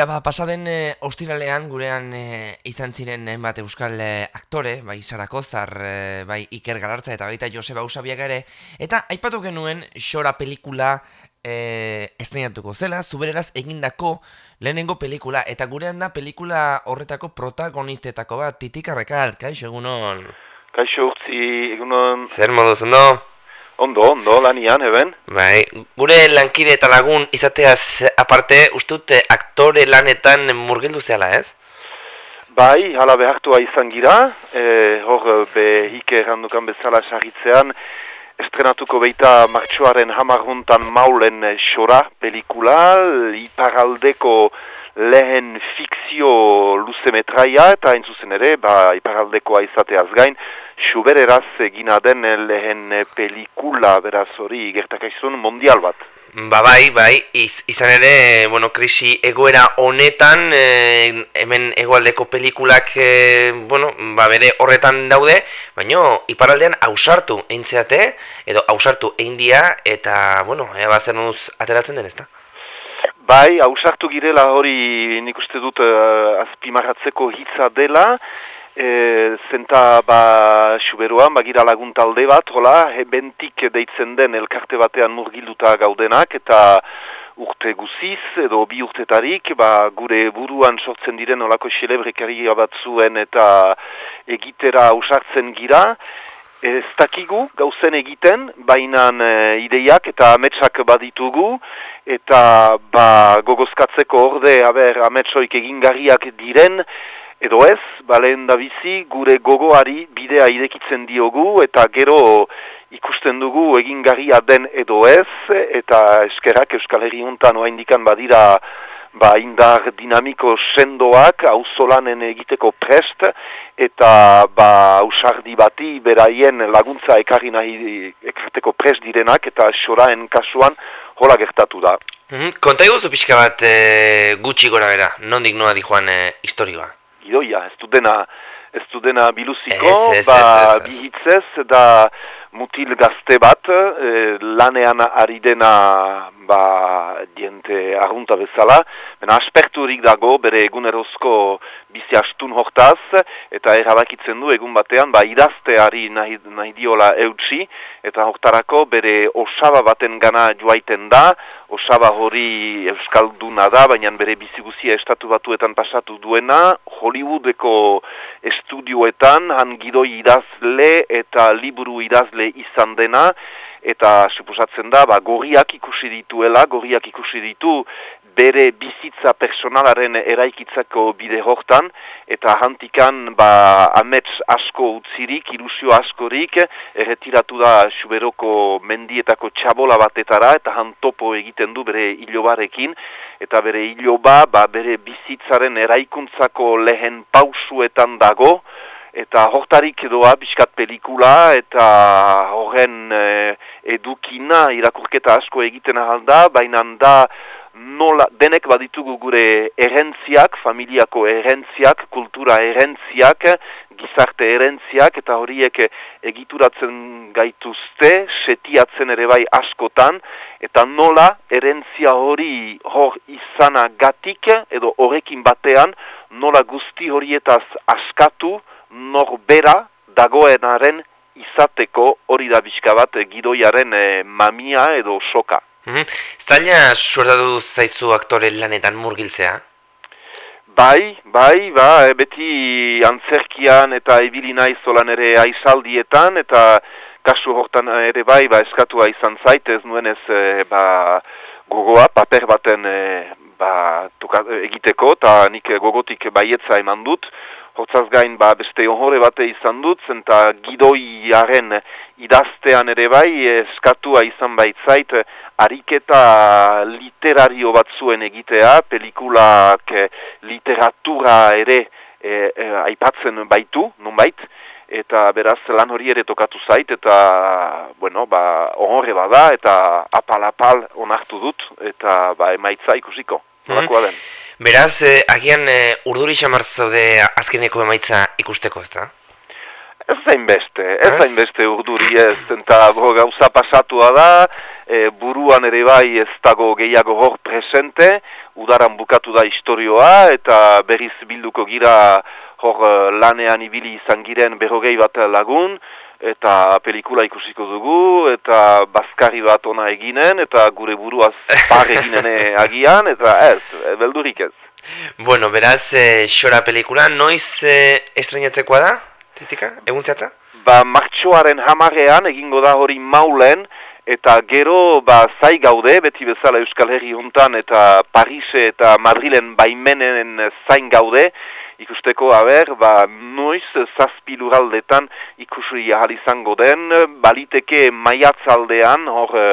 Tira, ba, pasaden e, ostiralean gurean e, izan ziren hainbat euskal e, aktore, bai Sarakozar, e, bai Iker Galartza eta baita Joseba Usabiaga ere, eta aipatu genuen xora pelikula e, estrenatuko zela, zubereraz egindako lehenengo pelikula, eta gurean da pelikula horretako protagonistetako bat, titik arrekalt, kaixo egunon? Kaixo urtzi egunon... Zer modu zendo? Ondo, ondo, lanian, eben? Bai, gure lankide eta lagun izateaz aparte, ustut aktore lanetan murgildu zehala, ez? Bai, hala behartua izan gira, e, hor be hike errandukan bezala sarritzean, estrenatuko beita martxoaren hamarruntan maulen xora pelikula, iparaldeko lehen fikzio luze metraia, eta entzuzen ere, ba, iparaldekoa izateaz gain, Xubereraz egina den lehen pelikula beraz hori gertakaizun mondial bat. Ba bai, bai, Iz, izan ere, bueno, krisi egoera honetan, e, hemen egoaldeko pelikulak, e, bueno, ba bere horretan daude, baina iparaldean hausartu eintzeate, edo hausartu eindia, eta, bueno, ea bazen ateratzen den ezta? Bai, hausartu girela hori nik uste dut uh, azpimarratzeko hitza dela, e, zenta ba xuberoan bagira lagun talde bat, hola, bentik deitzen den elkarte batean murgilduta gaudenak, eta urte guziz edo bi urtetarik, ba, gure buruan sortzen diren olako xelebrekaria bat zuen eta egitera usartzen gira, Ez dakigu gauzen egiten, baina e, ideiak eta ametsak baditugu, eta ba, gogozkatzeko orde, aber, ametsoik egingarriak diren, edo ez, balen da bizi, gure gogoari bidea irekitzen diogu, eta gero ikusten dugu egingarria den edo ez, eta eskerak Euskal Herri untan oa badira ba, indar dinamiko sendoak, auzolanen egiteko prest, eta ba, ausardi bati beraien laguntza ekarri nahi ekarteko prest direnak, eta soraen kasuan hola gertatu da. Mm -hmm. Konta eguzu pixka bat e, gutxi gora bera, nondik noa di joan e, historioa? Gidoia, ez du dena, ez du dena biluziko, ba, bihitzez, da mutil gazte bat, e, lanean ari dena, ba, diente arrunta bezala, bena asperturik dago, bere egunerozko bizi astun hortaz, eta errabakitzen du egun batean, ba, idazteari nahi, nahi diola eutxi, eta hortarako bere osaba baten gana joaiten da, osaba hori euskalduna da, baina bere biziguzia estatu batuetan pasatu duena, Hollywoodeko estudioetan, han gidoi idazle eta liburu idazle izan dena, eta suposatzen da, ba, gorriak ikusi dituela, gorriak ikusi ditu bere bizitza personalaren eraikitzako bide hortan, eta hantikan ba, amets asko utzirik, ilusio askorik, erretiratu da suberoko mendietako txabola batetara, eta hantopo egiten du bere hilobarekin, eta bere hiloba ba, bere bizitzaren eraikuntzako lehen pausuetan dago, eta hortarik edoa biskat pelikula, eta horren e, edukina irakurketa asko egiten ahalda, baina da nola, denek baditugu gure errentziak, familiako errentziak, kultura errentziak, gizarte errentziak, eta horiek egituratzen gaituzte, setiatzen ere bai askotan, eta nola errentzia hori hor izana gatik, edo horrekin batean, nola guzti horietaz askatu, norbera dagoenaren izateko hori da bizka bat gidoiaren eh, mamia edo soka. Mm Zaila suertatu zaizu aktore lanetan murgiltzea? Bai, bai, ba, e, beti antzerkian eta ibili zolan ere aizaldietan eta kasu hortan ere bai, ba, eskatua izan nuen ez e, ba, gogoa, paper baten e, ba, tuka, egiteko eta nik gogotik baietza eman dut. Hotzaz gain ba, beste ohore bate izan dut, zenta gidoiaren idaztean ere bai, eskatua izan baitzait, ariketa literario bat zuen egitea, pelikulak literatura ere e, e, aipatzen baitu, nunbait, eta beraz lan hori ere tokatu zait, eta, bueno, ba, ohore bada, eta apal-apal onartu dut, eta ba, emaitza ikusiko, mm den. Beraz, eh, agian eh, urduri xamar zaude azkeneko emaitza ikusteko, ezta? Ez zain beste, ez zain beste urduri ez, eta gauza pasatua da, e, buruan ere bai ez dago gehiago hor presente, udaran bukatu da historioa eta berriz bilduko gira hor lanean ibili izan giren berrogei bat lagun eta pelikula ikusiko dugu, eta bazkari bat ona eginen, eta gure buruaz par eginen agian, eta ez, beldurik ez. Bueno, beraz, e, xora pelikula, noiz e, estrenatzekoa da, titika, egun zehatza? Ba, martxoaren hamarrean, egingo da hori maulen, eta gero, ba, zai gaude, beti bezala Euskal Herri hontan, eta Parise eta Madrilen baimenen zain gaude, ikusteko haber, ba, noiz zazpi luraldetan ikusi ahal izango den, baliteke maiatzaldean, hor e,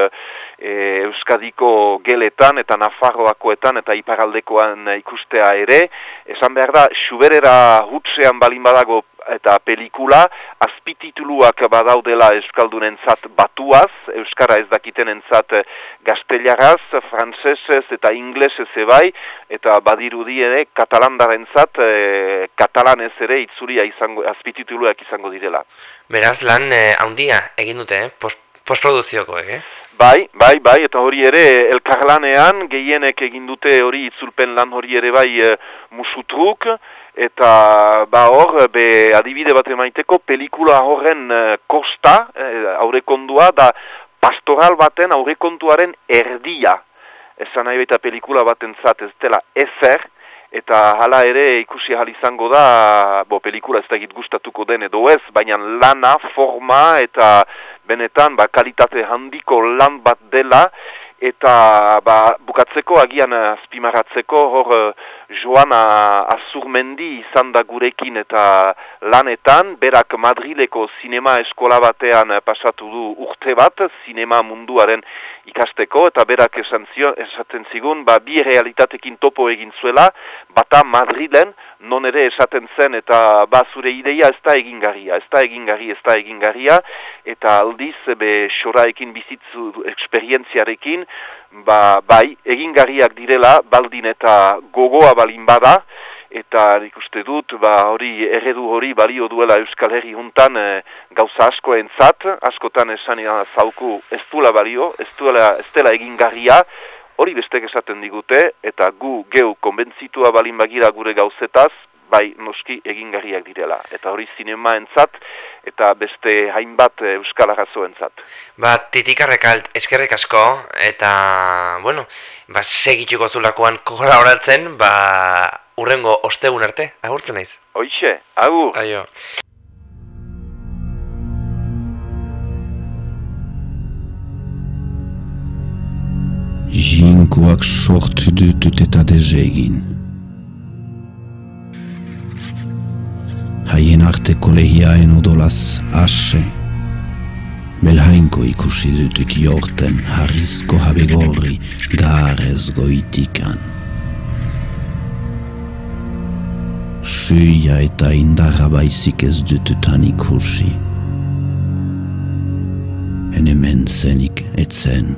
Euskadiko geletan eta Nafarroakoetan eta Iparaldekoan ikustea ere, esan behar da, suberera hutsean balin badago eta pelikula, azpitituluak badaudela Euskaldunen zat batuaz, Euskara ez dakiten entzat gaztelaraz, frantzesez eta inglesez ebai, eta badirudi ere katalandaren zat, e, katalanez ere itzuria izango, azpitituluak izango direla. Beraz lan e, handia egin dute, eh? Post, postproduzioko, eh? Bai, bai, bai, eta hori ere elkarlanean gehienek egin dute hori itzulpen lan hori ere bai e, musutruk, eta ba hor, be adibide bat emaiteko, pelikula horren e, kosta, e, aurrekondua, da pastoral baten aurrekontuaren erdia. Esan nahi baita pelikula baten zat ez dela ezer, eta hala ere ikusi ahal izango da, bo pelikula ez da gustatuko den edo ez, baina lana, forma eta benetan ba, kalitate handiko lan bat dela, eta ba, bukatzeko agian azpimaratzeko hor uh, Joana Azurmendi izan da gurekin eta lanetan, berak Madrileko sinema eskola batean pasatu du urte bat, sinema munduaren ikasteko, eta berak esan esaten zigun, ba, bi realitatekin topo egin zuela, bata Madrilen, non ere esaten zen, eta ba, zure ideia ez da egingarria, ez da egingarria, ez da egingarria, eta aldiz, be, xoraekin bizitzu eksperientziarekin, ba, bai, egingarriak direla, baldin eta gogoa balin bada, eta ikuste dut, ba, hori erredu hori balio duela Euskal Herri juntan e, gauza asko entzat, askotan esan zauku ez duela balio, ez duela ez dela egingarria, hori bestek esaten digute, eta gu geu konbentzitua balin bagira gure gauzetaz, bai noski egingarriak direla. Eta hori zinema entzat, eta beste hainbat euskal arrazo entzat. Ba, titikarrek alt, eskerrek asko, eta, bueno, ba, segituko zulakoan kora horatzen, ba, urrengo ostegun arte, agurtzen naiz. Hoixe, agur. Aio. Jinkoak sortu dutut eta dezegin. Haien arte kolegiaen odolaz ase, Belhainko ikusi dutut jorten harrizko habegorri garez goitikan. Suia eta indarra baizik ez dututan ikusi. Henemen zenik etzen